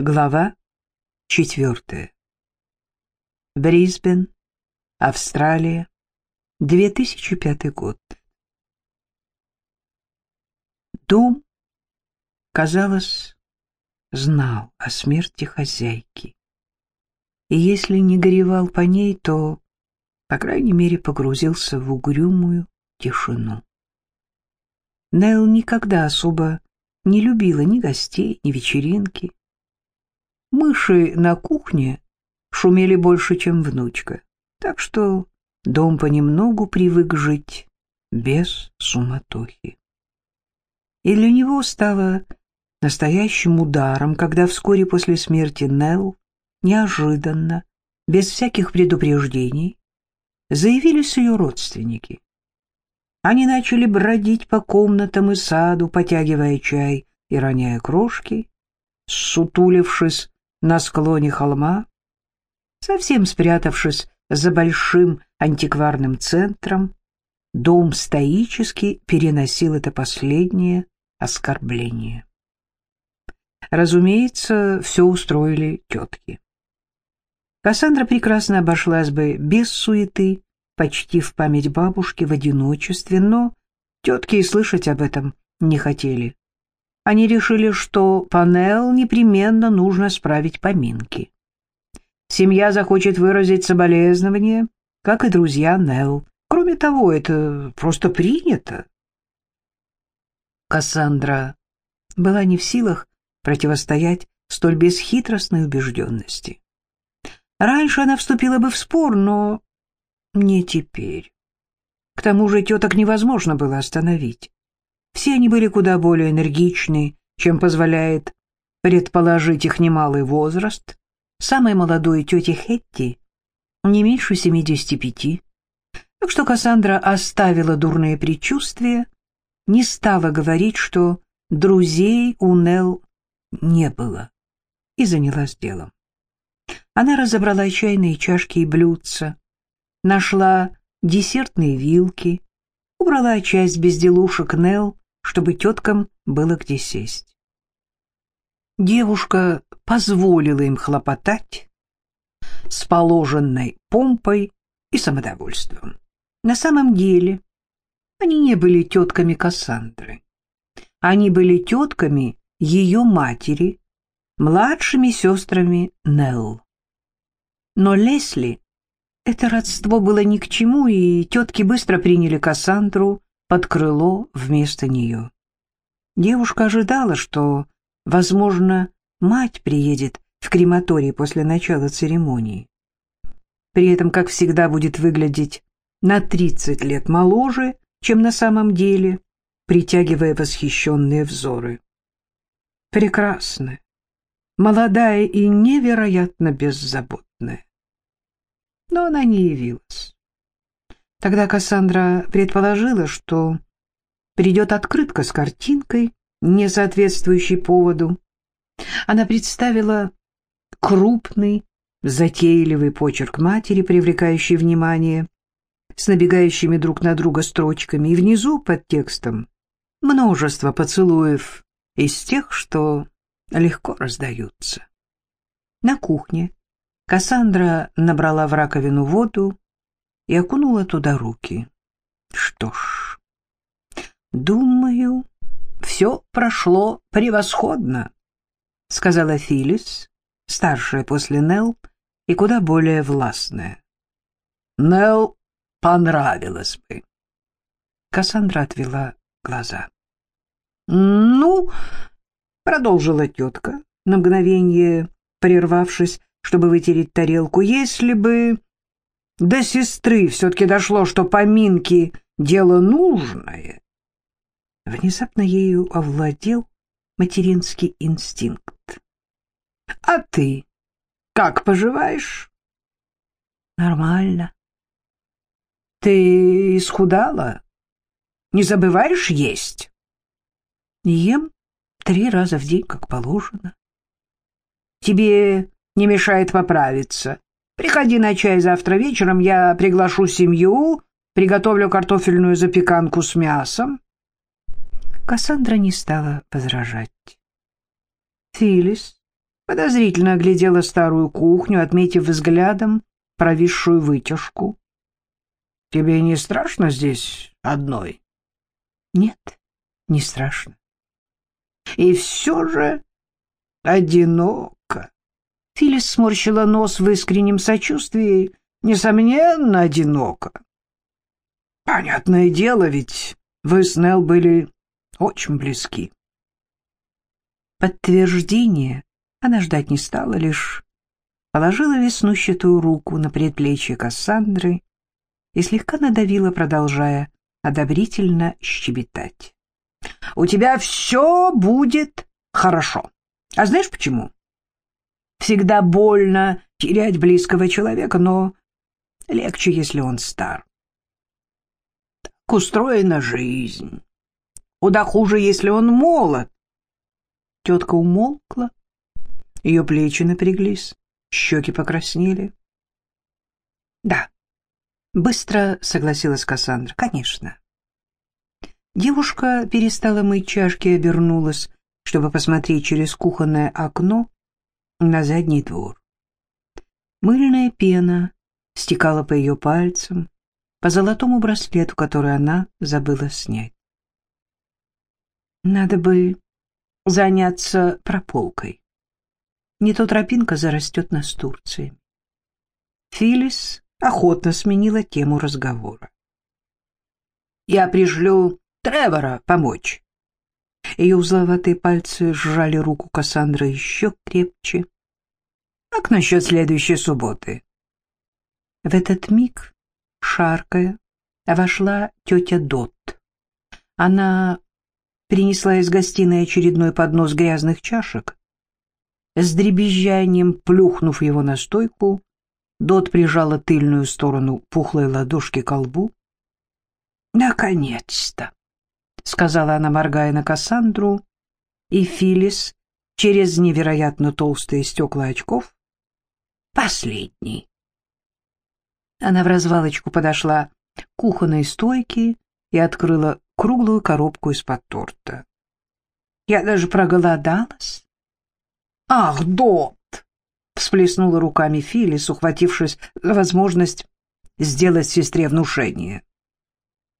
Глава четвертая. Брисбен, Австралия, 2005 год. Дом, казалось, знал о смерти хозяйки. И если не горевал по ней, то, по крайней мере, погрузился в угрюмую тишину. Нелл никогда особо не любила ни гостей, ни вечеринки. Мыши на кухне шумели больше, чем внучка, так что дом понемногу привык жить без суматохи. И для него стало настоящим ударом, когда вскоре после смерти Нелл неожиданно, без всяких предупреждений, заявились ее родственники. Они начали бродить по комнатам и саду, потягивая чай и роняя крошки, сутулившись на склоне холма, совсем спрятавшись за большим антикварным центром, дом стоически переносил это последнее оскорбление. Разумеется, все устроили тетки. Кассандра прекрасно обошлась бы без суеты, почти в память бабушки в одиночестве, но тетки и слышать об этом не хотели они решили, что Панел непременно нужно справить поминки. Семья захочет выразить соболезнование, как и друзья Нелл. Кроме того, это просто принято. Кассандра была не в силах противостоять столь бесхитростной убежденности. Раньше она вступила бы в спор, но не теперь. К тому же теток невозможно было остановить. Все они были куда более энергичны, чем позволяет предположить их немалый возраст. Самой молодой тете Хетти не меньше 75. Так что Кассандра оставила дурные предчувствия, не стала говорить, что друзей у Нелл не было, и занялась делом. Она разобрала чайные чашки и блюдца, нашла десертные вилки, убрала часть безделушек Нелл чтобы теткам было где сесть. Девушка позволила им хлопотать с положенной помпой и самодовольством. На самом деле они не были тетками Кассандры. Они были тетками ее матери, младшими сестрами Нелл. Но Лесли это родство было ни к чему, и тетки быстро приняли Кассандру под крыло вместо нее. Девушка ожидала, что, возможно, мать приедет в крематорий после начала церемонии. При этом, как всегда, будет выглядеть на 30 лет моложе, чем на самом деле, притягивая восхищенные взоры. Прекрасная, молодая и невероятно беззаботная. Но она не явилась. Тогда Кассандра предположила, что придет открытка с картинкой, не соответствующей поводу. Она представила крупный, затейливый почерк матери, привлекающий внимание, с набегающими друг на друга строчками, и внизу под текстом множество поцелуев из тех, что легко раздаются. На кухне Кассандра набрала в раковину воду, и окунула туда руки. Что ж, думаю, все прошло превосходно, сказала Филис, старшая после Нелл и куда более властная. Нелл понравилось бы. Кассандра отвела глаза. «Ну, — продолжила тетка, на мгновение прервавшись, чтобы вытереть тарелку, — если бы до сестры все-таки дошло, что поминки — дело нужное. Внезапно ею овладел материнский инстинкт. — А ты как поживаешь? — Нормально. — Ты исхудала? Не забываешь есть? — Ем три раза в день, как положено. — Тебе не мешает поправиться. Приходи на чай завтра вечером, я приглашу семью, приготовлю картофельную запеканку с мясом. Кассандра не стала возражать. Филис подозрительно оглядела старую кухню, отметив взглядом провисшую вытяжку. — Тебе не страшно здесь одной? — Нет, не страшно. — И все же одиноко. Филис сморщила нос в искреннем сочувствии. Несомненно, одиноко. Понятное дело, ведь вы с Нелл были очень близки. Подтверждение она ждать не стала, лишь положила веснущатую руку на предплечье Кассандры и слегка надавила, продолжая одобрительно щебетать. «У тебя все будет хорошо. А знаешь почему? Всегда больно терять близкого человека, но легче, если он стар. Так устроена жизнь. Куда хуже, если он молод. Тетка умолкла, ее плечи напряглись, щеки покраснели. Да, быстро согласилась Кассандра, конечно. Девушка перестала мыть чашки и обернулась, чтобы посмотреть через кухонное окно на задний двор. Мыльная пена стекала по ее пальцам, по золотому браслету, который она забыла снять. Надо бы заняться прополкой. Не то тропинка зарастет нас Турции. Филис охотно сменила тему разговора. «Я пришлю Тревора помочь. Ее узловатые пальцы сжали руку Кассандры еще крепче. «Как насчет следующей субботы?» В этот миг, шаркая, вошла тетя Дот. Она принесла из гостиной очередной поднос грязных чашек. С дребезжанием плюхнув его на стойку, Дот прижала тыльную сторону пухлой ладошки к лбу. «Наконец-то!» Сказала она, моргая на Кассандру, и Филис через невероятно толстые стекла очков. Последний. Она в развалочку подошла к кухонной стойке и открыла круглую коробку из-под торта. Я даже проголодалась. «Ах, Дот!» — всплеснула руками Филис, ухватившись за возможность сделать сестре внушение.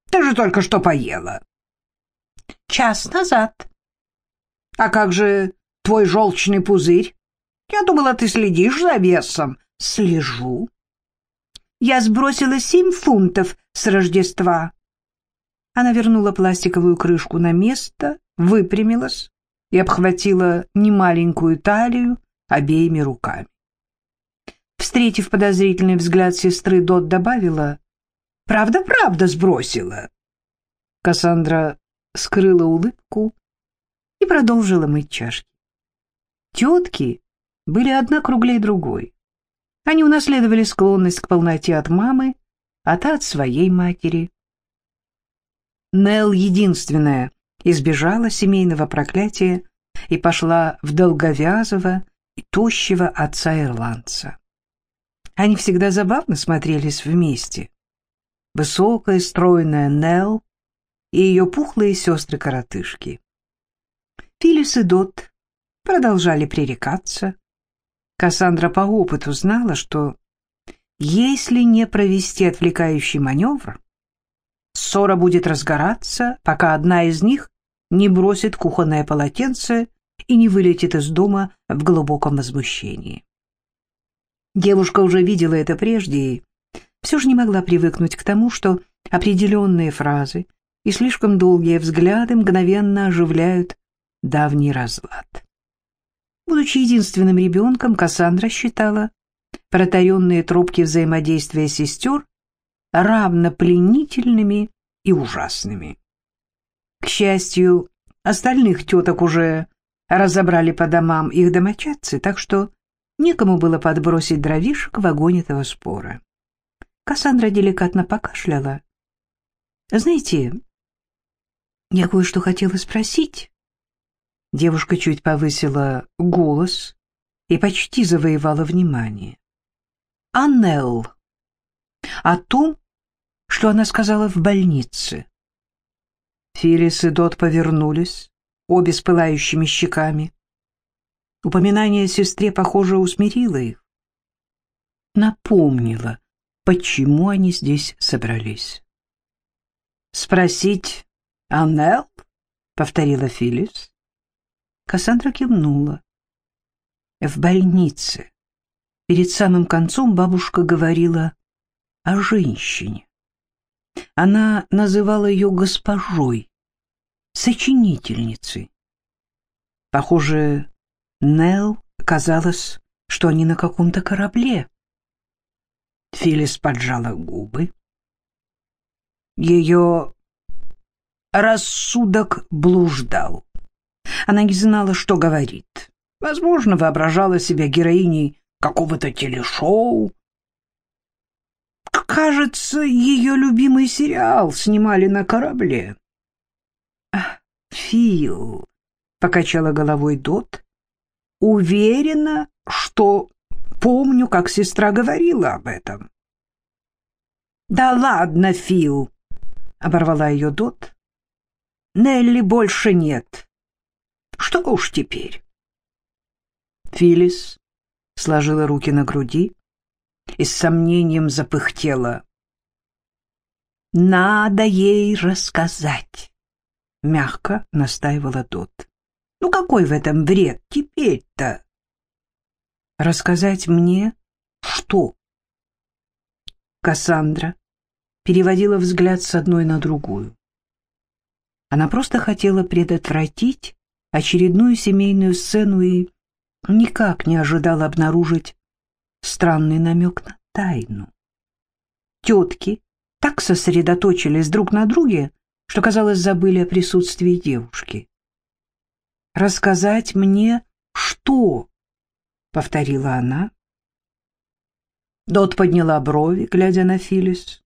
«Ты же только что поела!» Час назад. А как же твой желчный пузырь? Я думала, ты следишь за весом. Слежу. Я сбросила семь фунтов с Рождества. Она вернула пластиковую крышку на место, выпрямилась и обхватила немаленькую талию обеими руками. Встретив подозрительный взгляд сестры, Дот добавила, «Правда-правда сбросила». Кассандра скрыла улыбку и продолжила мыть чашки. Тетки были одна круглее другой. Они унаследовали склонность к полноте от мамы, а та от своей матери. Нелл единственная избежала семейного проклятия и пошла в долговязого и тощего отца-ирландца. Они всегда забавно смотрелись вместе. Высокая, стройная Нелл и ее пухлые сестры-коротышки. Филис и Дот продолжали пререкаться. Кассандра по опыту знала, что если не провести отвлекающий маневр, ссора будет разгораться, пока одна из них не бросит кухонное полотенце и не вылетит из дома в глубоком возмущении. Девушка уже видела это прежде и все же не могла привыкнуть к тому, что определенные фразы и слишком долгие взгляды мгновенно оживляют давний разлад. Будучи единственным ребенком, Кассандра считала протаренные тропки взаимодействия сестер равно пленительными и ужасными. К счастью, остальных теток уже разобрали по домам их домочадцы, так что некому было подбросить дровишек в огонь этого спора. Кассандра деликатно покашляла. «Знаете, я кое-что хотела спросить. Девушка чуть повысила голос и почти завоевала внимание. Аннел. О том, что она сказала в больнице. Филис и Дот повернулись, обе с пылающими щеками. Упоминание о сестре, похоже, усмирило их. Напомнило, почему они здесь собрались. «Спросить Аннел?» — повторила Филлис. Кассандра кивнула. В больнице перед самым концом бабушка говорила о женщине. Она называла ее госпожой, сочинительницей. Похоже, Нелл казалось, что они на каком-то корабле. Филис поджала губы. Ее рассудок блуждал. Она не знала, что говорит. Возможно, воображала себя героиней какого-то телешоу. Кажется, ее любимый сериал снимали на корабле. «Фил», — покачала головой Дот, — «уверена, что помню, как сестра говорила об этом». «Да ладно, Фил», — оборвала ее Дот. «Нелли больше нет. Что уж теперь?» Филис сложила руки на груди и с сомнением запыхтела. «Надо ей рассказать», — мягко настаивала Дот. «Ну какой в этом вред теперь-то?» «Рассказать мне что?» Кассандра переводила взгляд с одной на другую. Она просто хотела предотвратить очередную семейную сцену и никак не ожидала обнаружить странный намек на тайну. Тетки так сосредоточились друг на друге, что, казалось, забыли о присутствии девушки. «Рассказать мне что?» — повторила она. Дот подняла брови, глядя на Филис.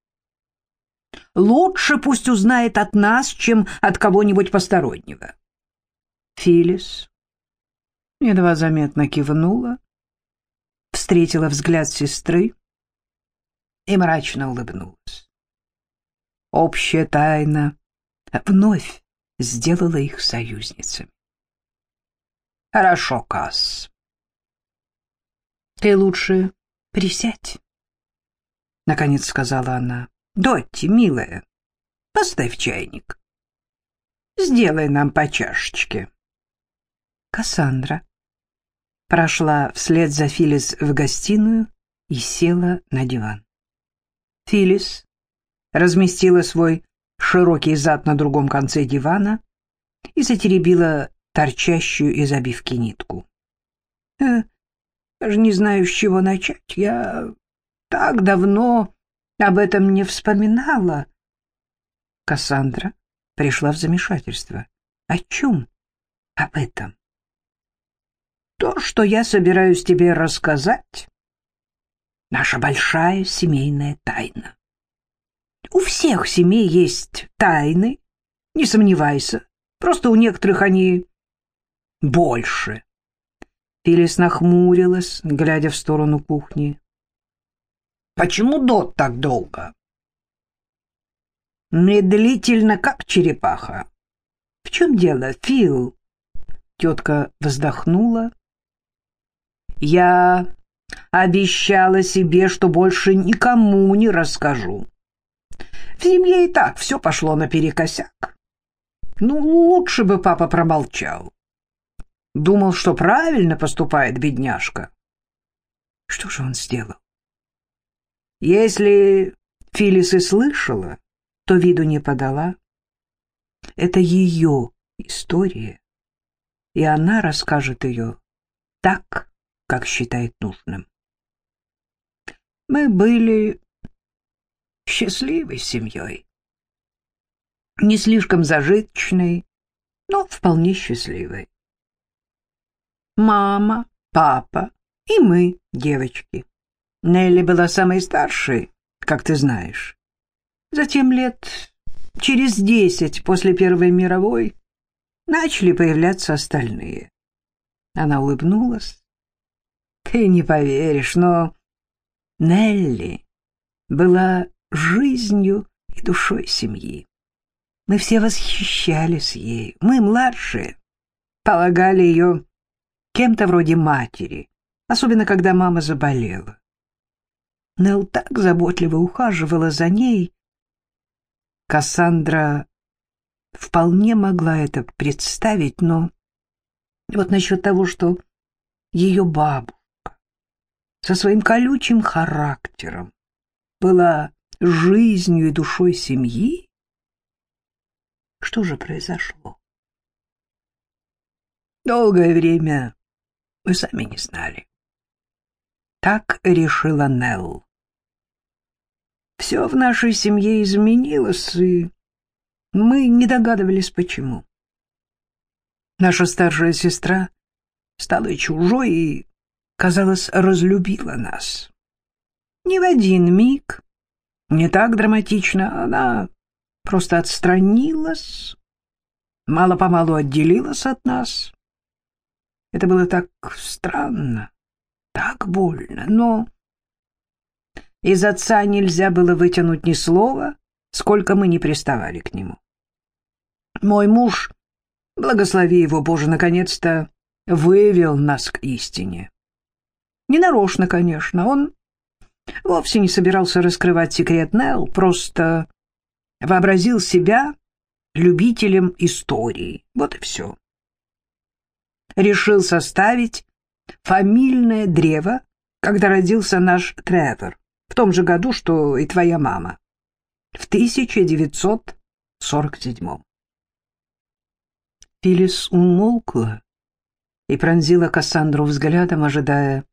«Лучше пусть узнает от нас, чем от кого-нибудь постороннего». Филис едва заметно кивнула, встретила взгляд сестры и мрачно улыбнулась. Общая тайна вновь сделала их союзницами. «Хорошо, Касс. Ты лучше присядь», — наконец сказала она. «Дотти, милая, поставь чайник. Сделай нам по чашечке». Кассандра прошла вслед за Филис в гостиную и села на диван. Филис разместила свой широкий зад на другом конце дивана и затеребила торчащую из обивки нитку. «Э, «Даже не знаю, с чего начать. Я так давно об этом не вспоминала». Кассандра пришла в замешательство. «О чем? Об этом?» То, что я собираюсь тебе рассказать, наша большая семейная тайна. У всех семей есть тайны, не сомневайся. Просто у некоторых они больше. Филис нахмурилась, глядя в сторону кухни. Почему Дот так долго? Медлительно, как черепаха. В чем дело, Фил? Тетка вздохнула я обещала себе, что больше никому не расскажу. В семье и так все пошло наперекосяк. Ну, лучше бы папа промолчал. Думал, что правильно поступает бедняжка. Что же он сделал? Если Филис и слышала, то виду не подала. Это ее история, и она расскажет ее так, как считает нужным. Мы были счастливой семьей. Не слишком зажиточной, но вполне счастливой. Мама, папа и мы, девочки. Нелли была самой старшей, как ты знаешь. Затем лет через десять после Первой мировой начали появляться остальные. Она улыбнулась ты не поверишь, но Нелли была жизнью и душой семьи. Мы все восхищались ей. Мы, младшие, полагали ее кем-то вроде матери, особенно когда мама заболела. Нелл так заботливо ухаживала за ней. Кассандра вполне могла это представить, но вот насчет того, что ее бабушка со своим колючим характером была жизнью и душой семьи, что же произошло? Долгое время мы сами не знали. Так решила Нелл. Все в нашей семье изменилось, и мы не догадывались, почему. Наша старшая сестра стала чужой и, казалось, разлюбила нас. Не в один миг, не так драматично, она просто отстранилась, мало-помалу отделилась от нас. Это было так странно, так больно, но из отца нельзя было вытянуть ни слова, сколько мы не приставали к нему. Мой муж, благослови его, Боже, наконец-то вывел нас к истине. Ненарочно, конечно, он вовсе не собирался раскрывать секрет Нелл, просто вообразил себя любителем истории. Вот и все. Решил составить фамильное древо, когда родился наш Тревор, в том же году, что и твоя мама, в 1947 Филис умолкла и пронзила Кассандру взглядом, ожидая,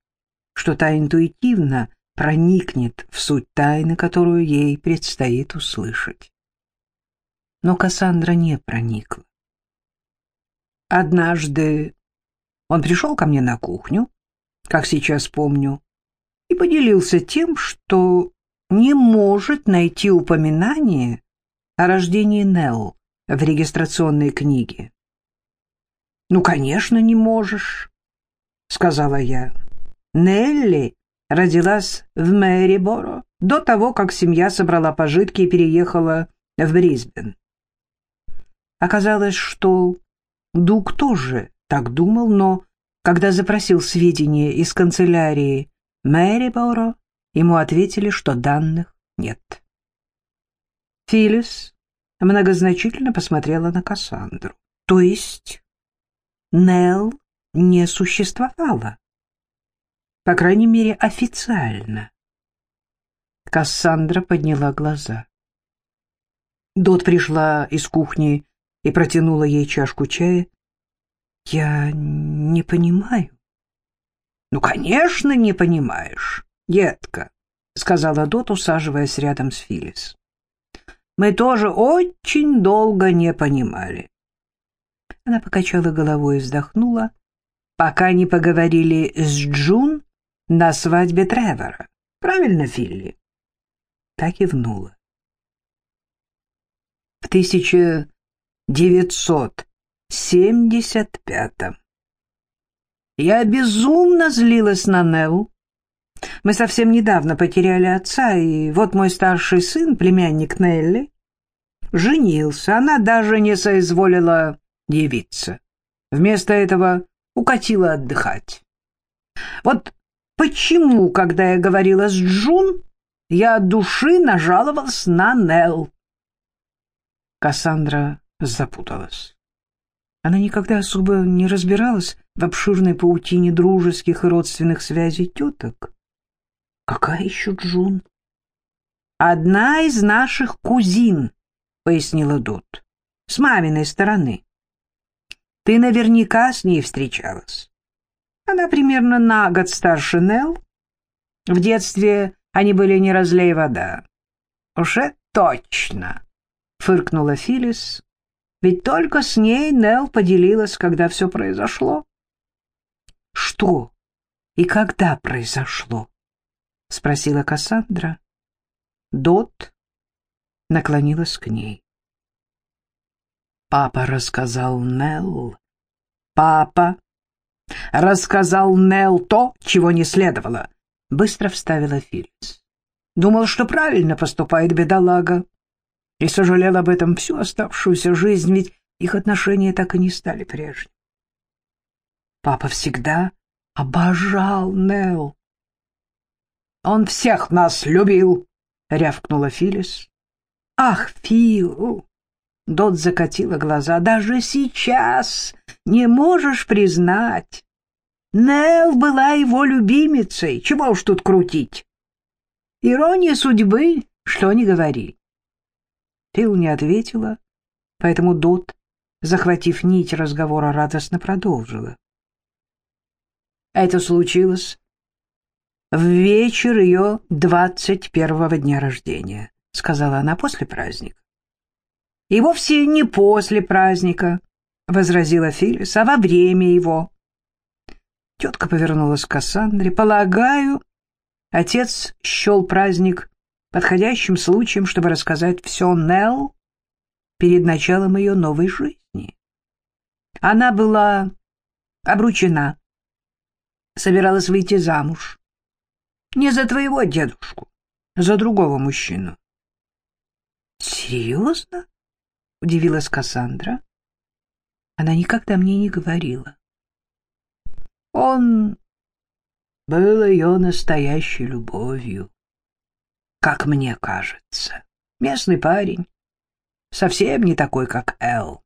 что та интуитивно проникнет в суть тайны, которую ей предстоит услышать. Но Кассандра не проникла. Однажды он пришел ко мне на кухню, как сейчас помню, и поделился тем, что не может найти упоминание о рождении Нелл в регистрационной книге. «Ну, конечно, не можешь», — сказала я. «Нелли родилась в Мэриборо до того, как семья собрала пожитки и переехала в Брисбен. Оказалось, что Дуг тоже так думал, но когда запросил сведения из канцелярии Мэриборо, ему ответили, что данных нет. Филлис многозначительно посмотрела на Кассандру. То есть Нелл не существовала. По крайней мере, официально. Кассандра подняла глаза. Дот пришла из кухни и протянула ей чашку чая. «Я не понимаю». «Ну, конечно, не понимаешь, детка», — сказала Дот, усаживаясь рядом с Филис. «Мы тоже очень долго не понимали. Она покачала головой и вздохнула, пока не поговорили с Джун на свадьбе Тревора. Правильно, Филли? Так и внула. В 1975-м я безумно злилась на Нелл. Мы совсем недавно потеряли отца, и вот мой старший сын, племянник Нелли, женился. Она даже не соизволила явиться. Вместо этого укатила отдыхать. Вот почему, когда я говорила с Джун, я от души нажаловалась на Нелл. Кассандра запуталась. Она никогда особо не разбиралась в обширной паутине дружеских и родственных связей теток. Какая еще Джун? Одна из наших кузин, пояснила Дот, с маминой стороны. Ты наверняка с ней встречалась. Она примерно на год старше Нелл. В детстве они были не разлей вода. Уже точно, фыркнула Филис. Ведь только с ней Нелл поделилась, когда все произошло. Что и когда произошло? спросила Кассандра. Дот наклонилась к ней. Папа рассказал Нелл. Папа рассказал Нелл то, чего не следовало. Быстро вставила Филлис. Думал, что правильно поступает бедолага. И сожалел об этом всю оставшуюся жизнь, ведь их отношения так и не стали прежними. Папа всегда обожал Нелл. «Он всех нас любил!» — рявкнула Филис. «Ах, Фил!» — Дот закатила глаза. «Даже сейчас не можешь признать. Нелл была его любимицей. Чего уж тут крутить? Ирония судьбы, что не говори». Фил не ответила, поэтому Дот, захватив нить разговора, радостно продолжила. Это случилось в вечер ее двадцать первого дня рождения, сказала она после праздника. И вовсе не после праздника, возразила Филлис, а во время его. Тетка повернулась к Кассандре. Полагаю, отец счел праздник подходящим случаем, чтобы рассказать все Нелл перед началом ее новой жизни. Она была обручена собиралась выйти замуж. Не за твоего дедушку, за другого мужчину. «Серьезно?» — удивилась Кассандра. Она никогда мне не говорила. Он был ее настоящей любовью, как мне кажется. Местный парень, совсем не такой, как Эл.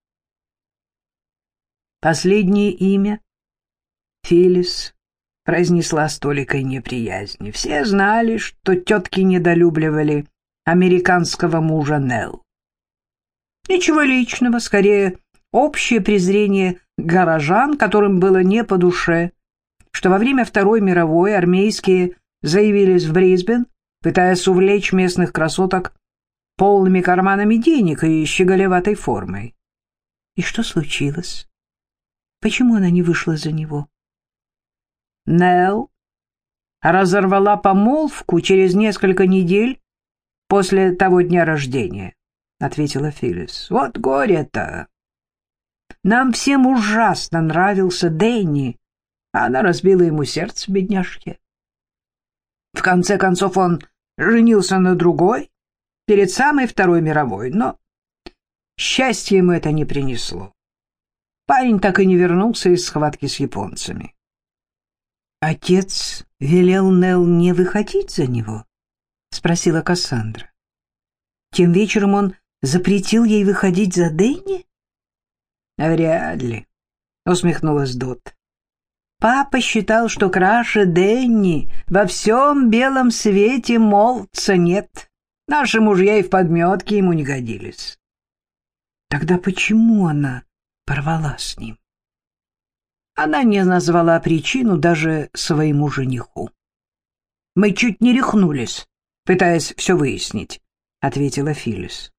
Последнее имя — Филис произнесла с толикой неприязни. Все знали, что тетки недолюбливали американского мужа Нелл. Ничего личного, скорее общее презрение горожан, которым было не по душе, что во время Второй мировой армейские заявились в Брисбен, пытаясь увлечь местных красоток полными карманами денег и щеголеватой формой. И что случилось? Почему она не вышла за него? Нелл разорвала помолвку через несколько недель после того дня рождения, — ответила Филлис. — Вот горе-то! Нам всем ужасно нравился Дэнни, а она разбила ему сердце, бедняжке. В конце концов он женился на другой перед самой Второй мировой, но счастье ему это не принесло. Парень так и не вернулся из схватки с японцами. «Отец велел Нелл не выходить за него?» — спросила Кассандра. «Тем вечером он запретил ей выходить за Дэнни?» «Вряд ли», — усмехнулась Дот. «Папа считал, что краше Дэнни во всем белом свете молца нет. Наши мужья и в подметке ему не годились». «Тогда почему она порвала с ним?» Она не назвала причину даже своему жениху. «Мы чуть не рехнулись, пытаясь все выяснить», — ответила Филлис.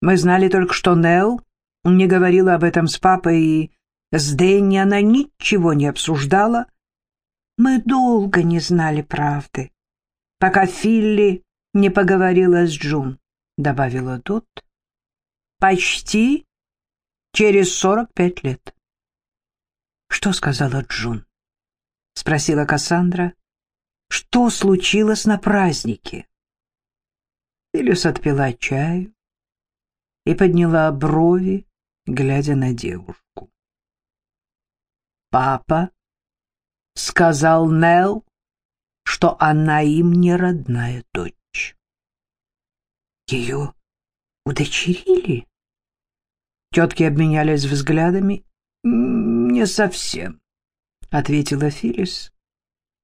«Мы знали только, что Нелл не говорила об этом с папой, и с Дэнни она ничего не обсуждала. Мы долго не знали правды, пока Филли не поговорила с Джун», — добавила Дот. «Почти через сорок пять лет». «Что сказала Джун?» — спросила Кассандра. «Что случилось на празднике?» Филюс отпила чаю и подняла брови, глядя на девушку. «Папа сказал Нелл, что она им не родная дочь». «Ее удочерили?» Тетки обменялись взглядами «Не совсем», — ответила Филис.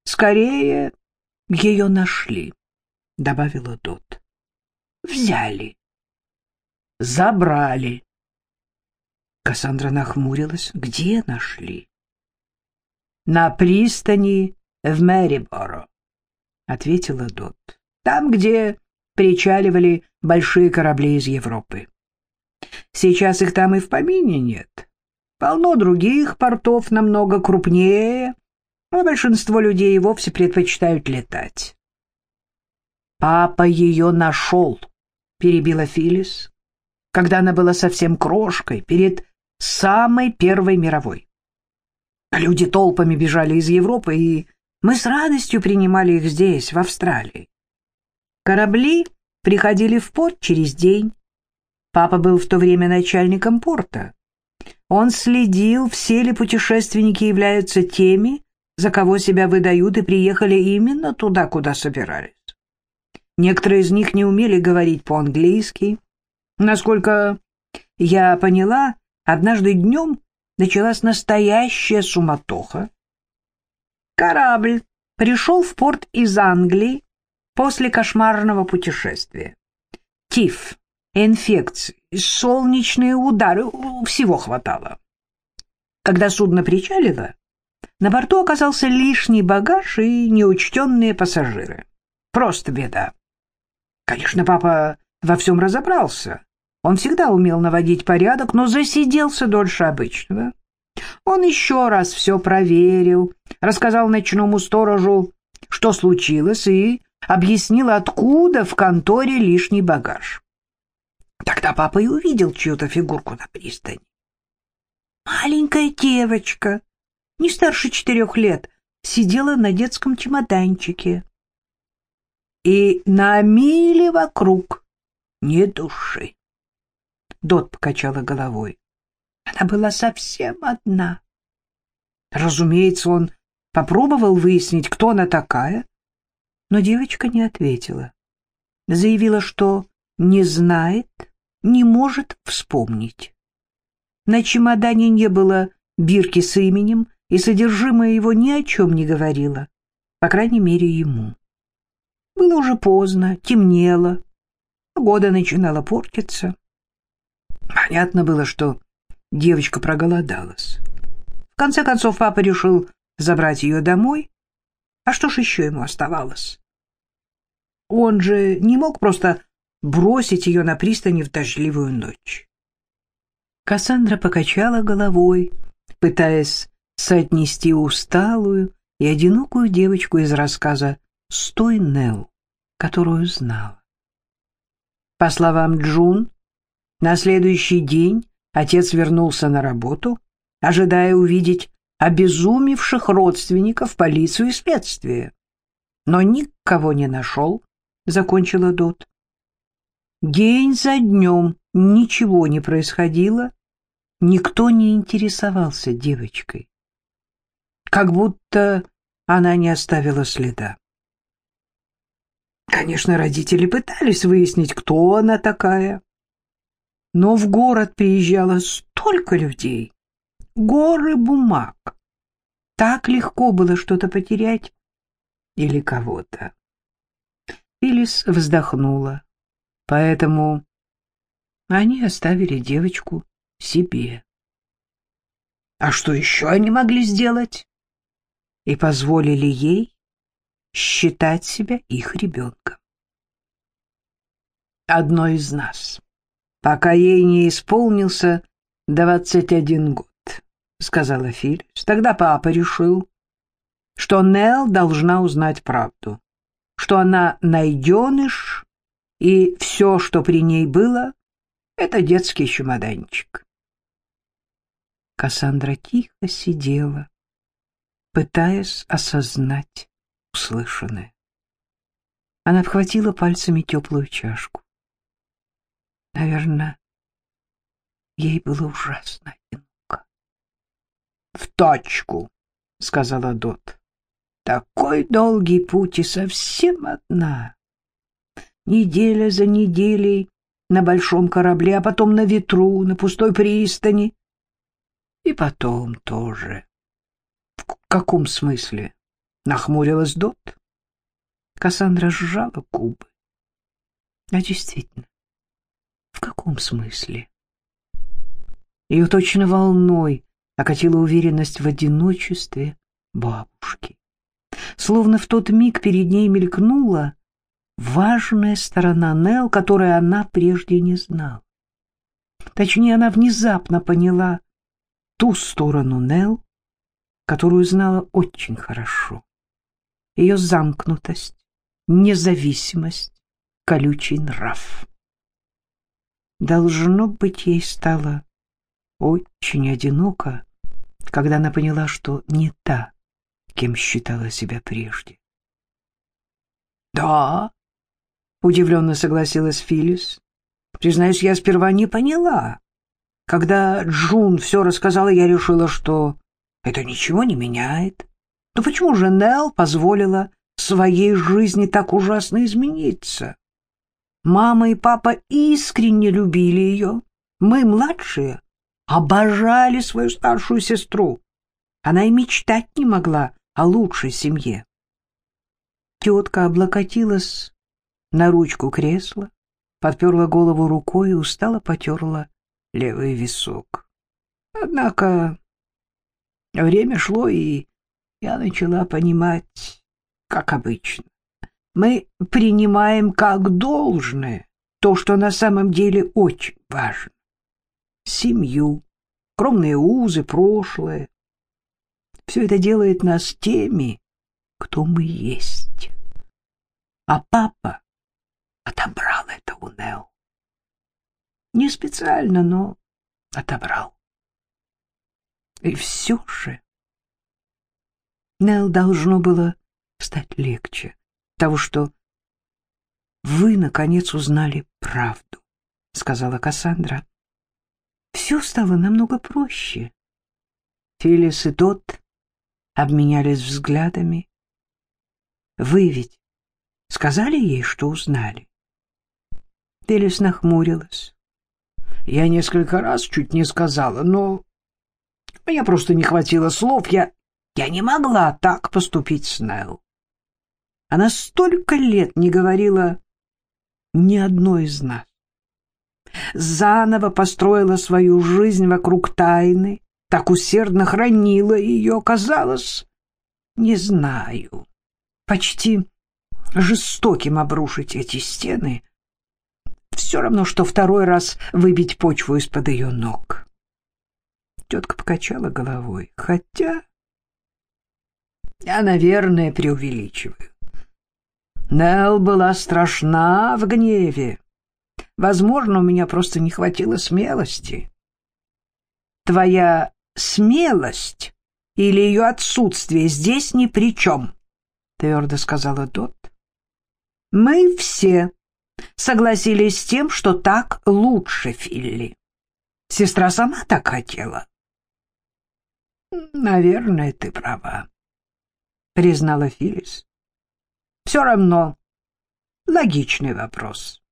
«Скорее ее нашли», — добавила Дот. «Взяли. Забрали». Кассандра нахмурилась. «Где нашли?» «На пристани в Мэриборо», — ответила Дот. «Там, где причаливали большие корабли из Европы. Сейчас их там и в помине нет. Полно других портов намного крупнее, но большинство людей вовсе предпочитают летать. «Папа ее нашел», — перебила Филис, когда она была совсем крошкой, перед самой Первой мировой. Люди толпами бежали из Европы, и мы с радостью принимали их здесь, в Австралии. Корабли приходили в порт через день. Папа был в то время начальником порта Он следил, все ли путешественники являются теми, за кого себя выдают и приехали именно туда, куда собирались. Некоторые из них не умели говорить по-английски. Насколько я поняла, однажды днем началась настоящая суматоха. Корабль пришел в порт из Англии после кошмарного путешествия. Тиф, инфекции, солнечные удары, всего хватало. Когда судно причалило, на борту оказался лишний багаж и неучтенные пассажиры. Просто беда. Конечно, папа во всем разобрался. Он всегда умел наводить порядок, но засиделся дольше обычного. Он еще раз все проверил, рассказал ночному сторожу, что случилось, и объяснил, откуда в конторе лишний багаж. Тогда папа и увидел чью-то фигурку на пристани. Маленькая девочка, не старше четырех лет, сидела на детском чемоданчике. И на миле вокруг ни души. Дот покачала головой. Она была совсем одна. Разумеется, он попробовал выяснить, кто она такая, но девочка не ответила. Заявила, что не знает, не может вспомнить. На чемодане не было бирки с именем, и содержимое его ни о чем не говорило, по крайней мере, ему. Было уже поздно, темнело, погода начинала портиться. Понятно было, что девочка проголодалась. В конце концов, папа решил забрать ее домой. А что ж еще ему оставалось? Он же не мог просто бросить ее на пристани в дождливую ночь. Кассандра покачала головой, пытаясь соотнести усталую и одинокую девочку из рассказа с той Нелл, которую знала. По словам Джун, на следующий день отец вернулся на работу, ожидая увидеть обезумевших родственников, полицию и следствие. Но никого не нашел, — закончила Дот. День за днем ничего не происходило, никто не интересовался девочкой. Как будто она не оставила следа. Конечно, родители пытались выяснить, кто она такая. Но в город приезжало столько людей, горы бумаг. Так легко было что-то потерять или кого-то. Филис вздохнула. Поэтому они оставили девочку себе. А что еще они могли сделать? И позволили ей считать себя их ребенком. Одной из нас, пока ей не исполнился двадцать один год, сказала Филлипс. Тогда папа решил, что Нелл должна узнать правду, что она найденыш, и все, что при ней было, это детский чемоданчик. Кассандра тихо сидела, пытаясь осознать услышанное. Она обхватила пальцами теплую чашку. Наверное, ей было ужасно одиноко. — В точку, — сказала Дот. — Такой долгий путь и совсем одна. Неделя за неделей на большом корабле, а потом на ветру, на пустой пристани. И потом тоже. — В каком смысле? Нахмурилась Дот. Кассандра сжала губы. А действительно, каком смысле? Ее точно волной окатила уверенность в одиночестве бабушки. Словно в тот миг перед ней мелькнула важная сторона Нел, которой она прежде не знала. Точнее, она внезапно поняла ту сторону Нел, которую знала очень хорошо ее замкнутость, независимость, колючий нрав. Должно быть, ей стало очень одиноко, когда она поняла, что не та, кем считала себя прежде. «Да», — удивленно согласилась Филлис, — «признаюсь, я сперва не поняла, Когда Джун все рассказала, я решила, что это ничего не меняет. Но почему же Нелл позволила своей жизни так ужасно измениться? Мама и папа искренне любили ее. Мы, младшие, обожали свою старшую сестру. Она и мечтать не могла о лучшей семье. Тетка облокотилась на ручку кресла, подперла голову рукой и устало потерла левый висок. Однако время шло, и я начала понимать, как обычно. Мы принимаем как должное то, что на самом деле очень важно. Семью, кровные узы, прошлое. Все это делает нас теми, кто мы есть. А папа отобрал это у Нел. Не специально, но отобрал. И все же Нел должно было стать легче того, что вы, наконец, узнали правду, — сказала Кассандра. Все стало намного проще. Филис и тот обменялись взглядами. Вы ведь сказали ей, что узнали? Филис нахмурилась. Я несколько раз чуть не сказала, но мне просто не хватило слов. Я, я не могла так поступить с Нелл. Она столько лет не говорила ни одной из нас. Заново построила свою жизнь вокруг тайны, так усердно хранила ее, казалось, не знаю, почти жестоким обрушить эти стены, все равно, что второй раз выбить почву из-под ее ног. Тетка покачала головой, хотя я, наверное, преувеличиваю. Нелл была страшна в гневе. Возможно, у меня просто не хватило смелости. Твоя смелость или ее отсутствие здесь ни при чем, — твердо сказала Дот. Мы все согласились с тем, что так лучше Филли. Сестра сама так хотела. Наверное, ты права, признала Филлис. Все равно логичный вопрос.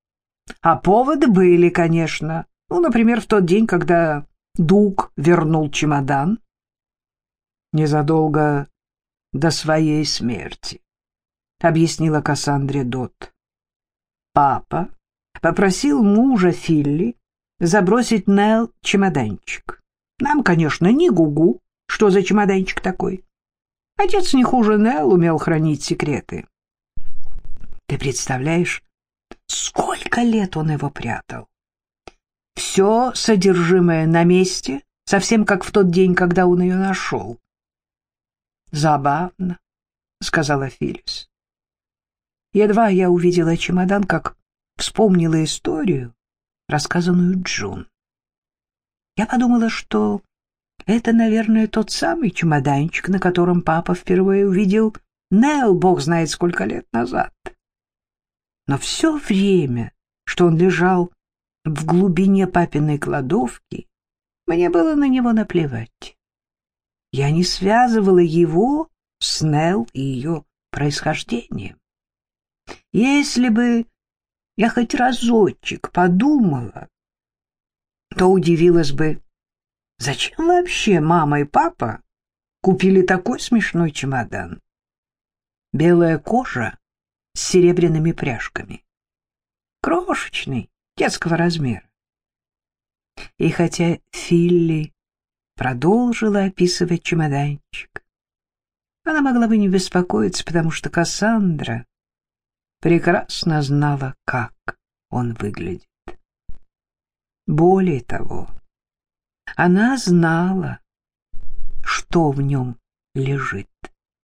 А поводы были, конечно. Ну, например, в тот день, когда Дуг вернул чемодан. Незадолго до своей смерти, объяснила Кассандре Дот. Папа попросил мужа Филли забросить Нел чемоданчик. Нам, конечно, не гугу, что за чемоданчик такой. Отец не хуже Нел умел хранить секреты. Ты представляешь, сколько лет он его прятал? Все содержимое на месте, совсем как в тот день, когда он ее нашел. Забавно, сказала Филлис. Едва я увидела чемодан, как вспомнила историю, рассказанную Джун. Я подумала, что это, наверное, тот самый чемоданчик, на котором папа впервые увидел Нел, бог знает сколько лет назад. Но все время, что он лежал в глубине папиной кладовки, мне было на него наплевать. Я не связывала его с Нел и ее происхождением. Если бы я хоть разочек подумала, то удивилась бы, зачем вообще мама и папа купили такой смешной чемодан. Белая кожа с серебряными пряжками. Крошечный, детского размера. И хотя Филли продолжила описывать чемоданчик, она могла бы не беспокоиться, потому что Кассандра прекрасно знала, как он выглядит. Более того, она знала, что в нем лежит.